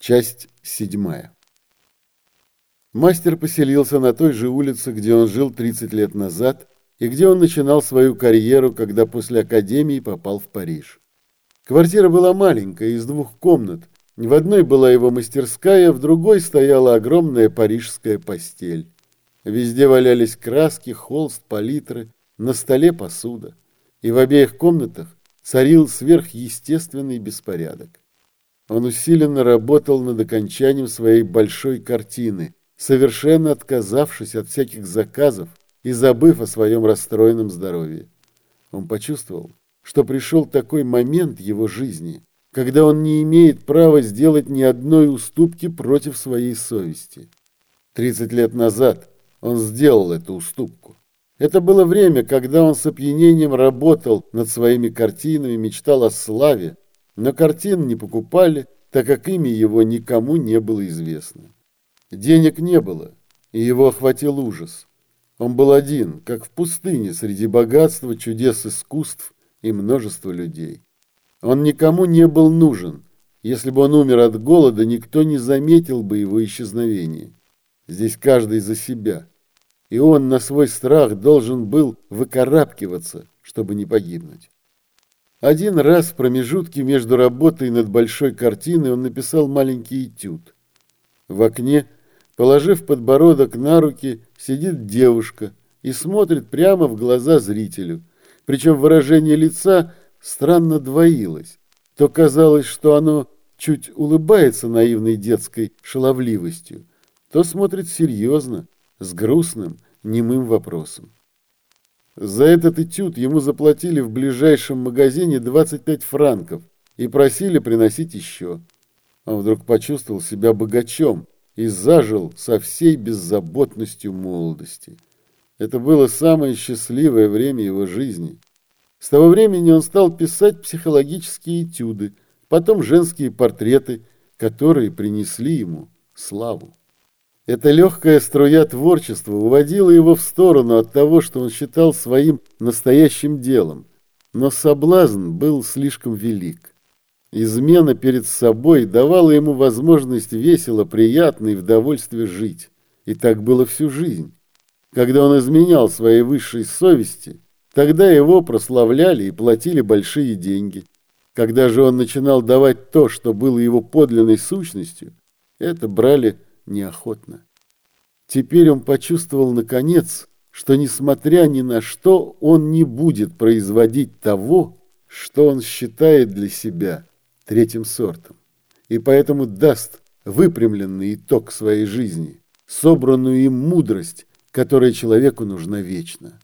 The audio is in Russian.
Часть седьмая. Мастер поселился на той же улице, где он жил 30 лет назад, и где он начинал свою карьеру, когда после академии попал в Париж. Квартира была маленькая, из двух комнат. В одной была его мастерская, в другой стояла огромная парижская постель. Везде валялись краски, холст, палитры, на столе посуда. И в обеих комнатах царил сверхъестественный беспорядок. Он усиленно работал над окончанием своей большой картины, совершенно отказавшись от всяких заказов и забыв о своем расстроенном здоровье. Он почувствовал, что пришел такой момент его жизни, когда он не имеет права сделать ни одной уступки против своей совести. Тридцать лет назад он сделал эту уступку. Это было время, когда он с опьянением работал над своими картинами, мечтал о славе, но картин не покупали, так как имя его никому не было известно. Денег не было, и его охватил ужас. Он был один, как в пустыне, среди богатства, чудес искусств и множества людей. Он никому не был нужен. Если бы он умер от голода, никто не заметил бы его исчезновения. Здесь каждый за себя. И он на свой страх должен был выкарабкиваться, чтобы не погибнуть. Один раз в промежутке между работой над большой картиной он написал маленький этюд. В окне, положив подбородок на руки, сидит девушка и смотрит прямо в глаза зрителю. Причем выражение лица странно двоилось. То казалось, что оно чуть улыбается наивной детской шаловливостью, то смотрит серьезно, с грустным, немым вопросом. За этот этюд ему заплатили в ближайшем магазине 25 франков и просили приносить еще. Он вдруг почувствовал себя богачом и зажил со всей беззаботностью молодости. Это было самое счастливое время его жизни. С того времени он стал писать психологические этюды, потом женские портреты, которые принесли ему славу. Эта легкая струя творчества уводила его в сторону от того, что он считал своим настоящим делом. Но соблазн был слишком велик. Измена перед собой давала ему возможность весело, приятно и в довольстве жить. И так было всю жизнь. Когда он изменял своей высшей совести, тогда его прославляли и платили большие деньги. Когда же он начинал давать то, что было его подлинной сущностью, это брали неохотно. Теперь он почувствовал, наконец, что, несмотря ни на что, он не будет производить того, что он считает для себя третьим сортом, и поэтому даст выпрямленный итог своей жизни, собранную им мудрость, которая человеку нужна вечно.